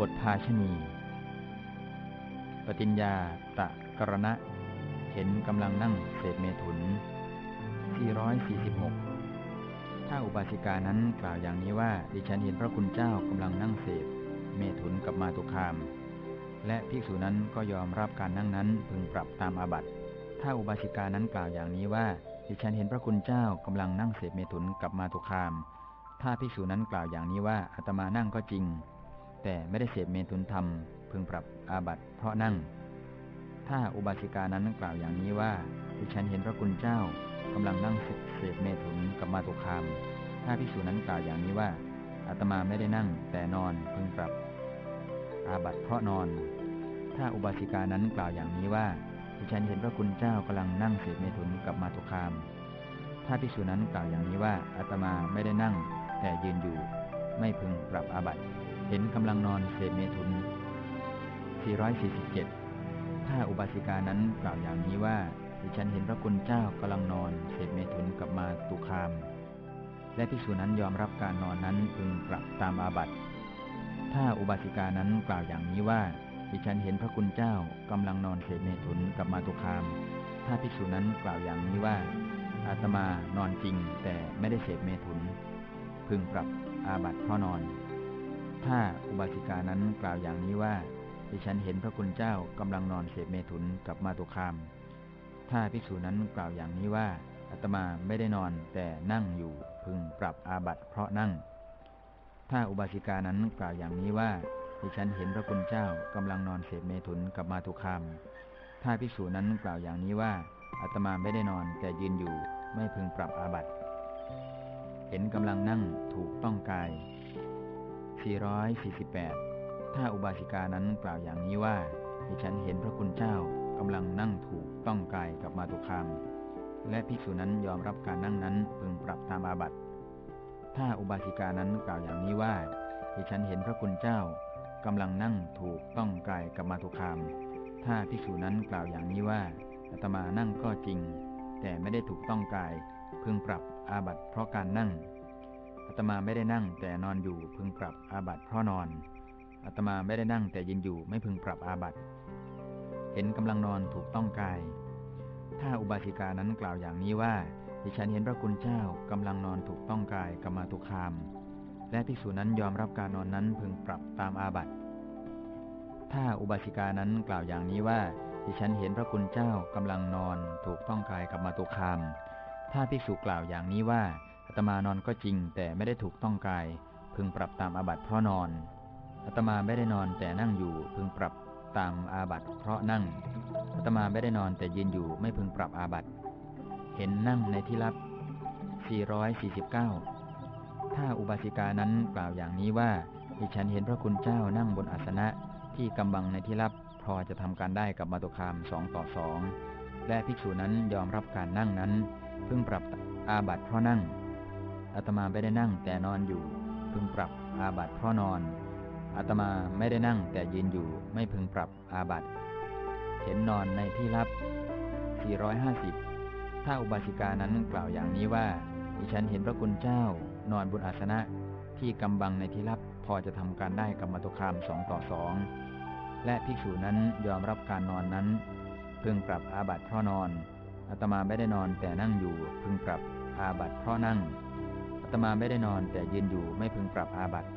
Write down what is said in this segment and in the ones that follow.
บทภาชณี ปฏิญญาตะกรณะ เห็นกำลังนั่งเศษเมถุน 446 ถ้าอุบาสิกานั้นกล่าวอย่างนี้ว่า ดิฉันเห็นพระคุณเจ้ากำลังนั่งเศษเมถุนกับมาตุคาม และภิกษุนั้นก็ยอมรับการนั่งนั้นพึงปรับตามอาบัติ ถ้าอุบาสิกานั้นกล่าวอย่างนี้ว่า ดิฉันเห็นพระคุณเจ้ากำลังนั่งเศษเมถุนกับมาตุคาม ถ้าภิกษุนั้นกล่าวอย่างนี้ว่าอาตมานั่งก็จริง แต่ไม่ได้เสพเมตุนธรรม พึงปรับอาบัติเพราะนั่ง ถ้าอุบาสิกานั้นกล่าวอย่างนี้ว่าดิฉันเห็นพระคุณเจ้ากำลังนั่งเสพเมถุนกับมาตุคาม ถ้าพิสูจนั้นกล่าวอย่างนี้ว่าอาตมาไม่ได้นั่งแต่นอนพึงปรับ อาบัติเพราะนอน ถ้าอุบาสิกานั้นกล่าวอย่างนี้ว่าดิฉันเห็นพระคุณเจ้ากำลังนั่งเสพเมถุนกับมาตุคาม ถ้าพิสูจนั้นกล่าวอย่างนี้ว่าอาตมาไม่ได้นั่งแต่ยืนอยู่ ไม่พึงปรับอาบัติ เห็นกำลังนอนเสพเมถุน 447ถ้าอุบาสิกานั้นกล่าวอย่างนี้ว่าดิฉันเห็นพระคุณเจ้ากำลังนอนเสพเมถุนกับมาตุคาม และภิกษุนั้นยอมรับการนอนนั้นพึงปรับตามอาบัติ ถ้าอุบาสิกานั้นกล่าวอย่างนี้ว่าดิฉันเห็นพระคุณเจ้ากำลังนอนเสพเมถุนกับมาตุคาม ถ้าภิกษุนั้นกล่าวอย่างนี้ว่า อาตมานอนจริงแต่ไม่ได้เสพเมถุน พึงปรับอาบัติเพราะนอน ถ้าอุบาสิกานั้นกล่าวอย่างนี้ว่า ดิฉันเห็นพระคุณเจ้ากำลังนอนเสพเมถุนกับมาตุคาม ถ้าภิกษุนั้นกล่าวอย่างนี้ว่าอาตมาไม่ได้นอนแต่นั่งอยู่พึงปรับอาบัติเพราะนั่ง ถ้าอุบาสิกานั้นกล่าวอย่างนี้ว่าดิฉันเห็นพระคุณเจ้ากำลังนอนเสพเมถุนกับมาตุคาม ถ้าภิกษุนั้นกล่าวอย่างนี้ว่าอาตมาไม่ได้นอนแต่ยืนอยู่ไม่พึงปรับอาบัติ เห็นกำลังนั่งถูกต้องกาย 448 ถ้าอุบาสิกานั้นกล่าวอย่างนี้ว่าดิฉันเห็นพระคุณเจ้ากำลังนั่งถูกต้องกายกับมาตุคาม และภิกษุนั้นยอมรับการนั่งนั้นพึงปรับตามอาบัติ ถ้าอุบาสิกานั้นกล่าวอย่างนี้ว่าดิฉันเห็นพระคุณเจ้ากำลังนั่งถูกต้องกายกับมาตุคาม ถ้าภิกษุนั้นกล่าวอย่างนี้ว่าอาตมานั่งก็จริง แต่ไม่ได้ถูกต้องกายพึงปรับอาบัติเพราะการนั่ง อาตมาไม่ได้นั่งแต่นอนอยู่พึงปรับอาบัติเพราะนอนอาตมาไม่ได้นั่งแต่ยืนอยู่ไม่พึงปรับอาบัติเห็นกำลังนอนถูกต้องกาย ถ้าอุบาสิกานั้นกล่าวอย่างนี้ว่า ดิฉันเห็นพระคุณเจ้ากำลังนอนถูกต้องกายกรรมาตุคาม และภิกษุนั้นยอมรับการนอนนั้นพึงปรับตามอาบัติถ้าอุบาสิกานั้นกล่าวอย่างนี้ว่าดิฉันเห็นพระคุณเจ้ากำลังนอนถูกต้องกายกรรมาตุคาม ถ้าภิกษุกล่าวอย่างนี้ว่า อาตมานอนก็จริงแต่ไม่ได้ถูกต้องกาย พึงปรับตามอาบัติเพราะนอนอาตมาไม่ได้นอนแต่นั่งอยู่ พึงปรับตามอาบัติเพราะนั่งอาตมาไม่ได้นอนแต่ยืนอยู่ไม่พึงปรับอาบัติเห็นนั่งในที่ลับ 449 ถ้าอุบาสิกานั้นกล่าวอย่างนี้ว่าดิฉันเห็นพระคุณเจ้านั่งบนอาสนะที่กำบังในที่ลับพอจะทำการได้กับมาตุคามสองต่อสองและภิกษุนั้นยอมรับการนั่งนั้นพึงปรับอาบัติเพราะนั่ง อาตมาไม่ได้นั่งแต่นอนอยู่ พึงปรับอาบัติเพราะนอนอาตมาไม่ได้นั่งแต่ยืนอยู่ไม่พึงปรับอาบัติเห็นนอนในที่ลับ 450 ถ้าอุบาสิกานั้นกล่าวอย่างนี้ว่า ดิฉันเห็นพระคุณเจ้านอนบนอาสนะที่กำบังในที่ลับพอจะทำการได้กับมตุคามสองต่อสองและภิกษุนั้นยอมรับการนอนนั้น พึงปรับอาบัติเพราะนอนอาตมาไม่ได้นอนแต่นั่งอยู่พึงปรับอาบัติเพราะนั่ง ตมาไม่ได้นอนแต่ยืนอยู่ไม่พึงปรับอาบัติ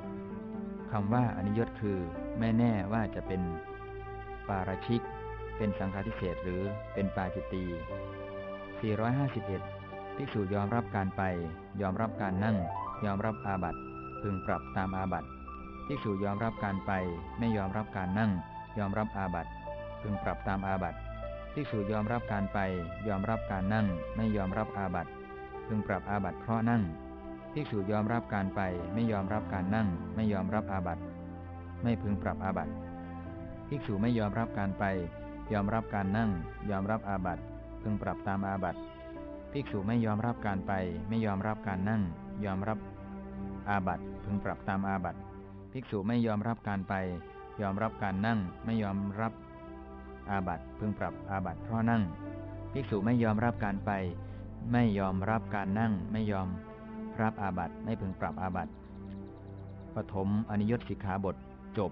คำว่าอนิยตคือไม่แน่ว่าจะเป็นปาราชิก เป็นสังฆาทิเศษหรือเป็นปาจิตตี451ภิกษุยอมรับการไป ยอมรับการนั่ง ยอมรับอาบัติพึงปรับตามอาบัติภิกษุยอมรับการไป ไม่ยอมรับการนั่ง ยอมรับอาบัติพึงปรับตามอาบัติภิกษุยอมรับการไป ยอมรับการนั่ง ไม่ยอมรับอาบัติพึงปรับอาบัติเพราะนั่ง ภิกษุยอมรับการไป ไม่ยอมรับการนั่ง ไม่ยอมรับอาบัติ ไม่พึงปรับอาบัติภิกษุไม่ยอมรับการไป ยอมรับการนั่ง ยอมรับอาบัติพึงปรับตามอาบัติภิกษุไม่ยอมรับการไป ไม่ยอมรับการนั่ง ยอมรับอาบัติพึงปรับตามอาบัติภิกษุไม่ยอมรับการไป ยอมรับการนั่ง ไม่ยอมรับอาบัติพึงปรับอาบัติเพราะนั่งภิกษุไม่ยอมรับการไป ไม่ยอมรับการนั่ง ไม่ยอม รับอาบัติไม่พึงปรับอาบัติปฐมอนิยตสิกขาบทจบ